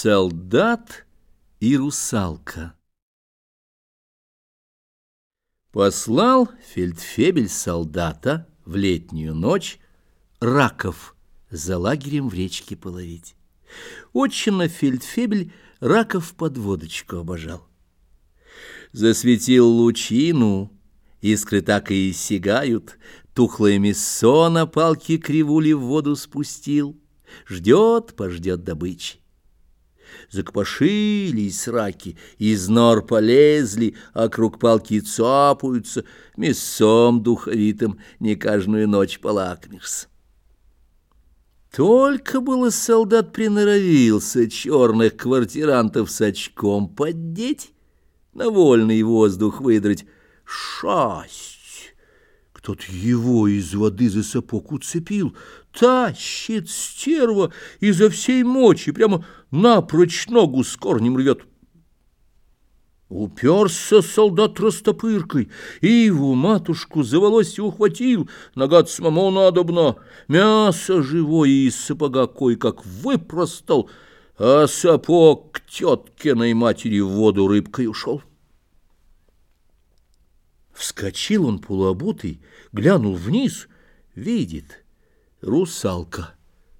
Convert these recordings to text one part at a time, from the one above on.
Солдат и русалка Послал фельдфебель солдата в летнюю ночь раков за лагерем в речке половить. Отчина фельдфебель раков под водочку обожал. Засветил лучину, искры так и сигают, тухлое мясо на палке кривули в воду спустил, ждет, пождет добычи. Закопошились раки, из нор полезли, а круг палки цапаются, мясом духовитым не каждую ночь полакмишься. Только было солдат приноровился черных квартирантов с очком поддеть, на вольный воздух выдрать. Шасть! Тот его из воды за сапог уцепил, тащит стерва изо всей мочи, прямо напрочь ногу с корнем рвет. Уперся солдат растопыркой, и его матушку за волосы ухватил, нога самому надобно, мясо живое из сапога кое-как выпростал, а сапог к теткиной матери в воду рыбкой ушел. Вскочил он полуобутый, глянул вниз, видит русалка.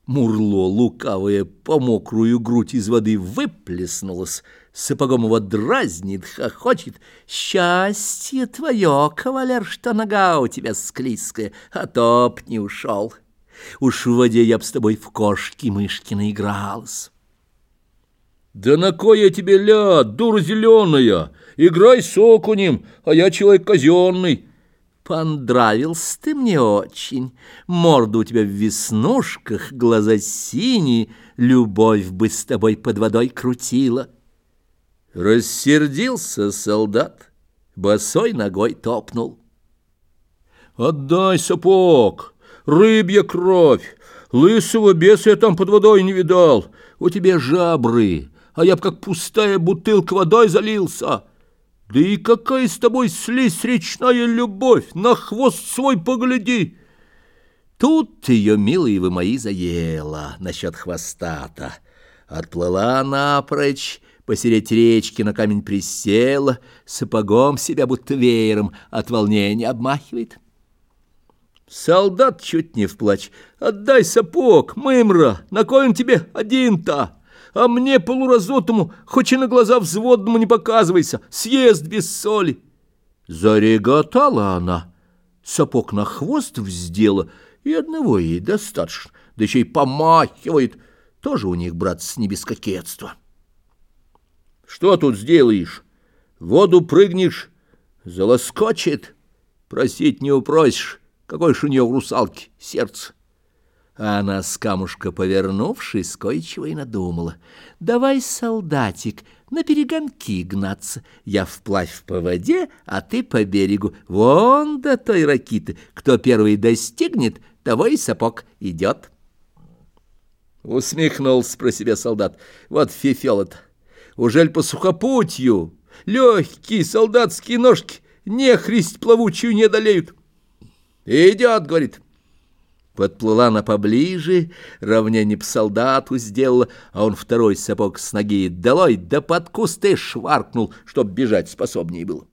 Мурло лукавое по мокрую грудь из воды выплеснулось, сапогом его дразнит, хохочет. «Счастье твое, кавалер, что нога у тебя склизкая, а топ не ушел. Уж в воде я б с тобой в кошки-мышки наигралась». «Да на кой я тебе ля, дура зеленая? Играй с окунем, а я человек казенный». Понравился ты мне очень. Морда у тебя в веснушках, глаза синие, любовь бы с тобой под водой крутила. Рассердился солдат, босой ногой топнул. «Отдай сапог, рыбья кровь, лысого беса я там под водой не видал, у тебя жабры» а я б как пустая бутылка водой залился. Да и какая с тобой слизь речная любовь, на хвост свой погляди!» Тут ее, милые вы мои, заела насчет хвоста-то. Отплыла напрочь, посереть речки на камень присела, сапогом себя будто веером от волнения обмахивает. Солдат чуть не вплачь. «Отдай сапог, мымра, на кой он тебе один-то?» А мне полуразутому, хоть и на глаза взводному не показывайся, съест без соли. Зареготала она, сапог на хвост вздела, и одного ей достаточно, да еще и помахивает. Тоже у них, брат, не без кокетства. Что тут сделаешь? воду прыгнешь, залоскочит, просить не упросишь, какой ж у нее в русалке сердце. А она с камушка повернувшись, кое-чего и надумала. «Давай, солдатик, на перегонки гнаться. Я вплавь по воде, а ты по берегу. Вон до той ракиты. Кто первый достигнет, того и сапог идет». Усмехнулся про себя солдат. «Вот фифел-то! Ужель по сухопутью? Легкие солдатские ножки нехристь плавучую не одолеют!» «Идет, — говорит, — Подплыла она поближе, равнение б солдату сделала, а он второй сапог с ноги долой, да под кусты шваркнул, чтоб бежать способнее было.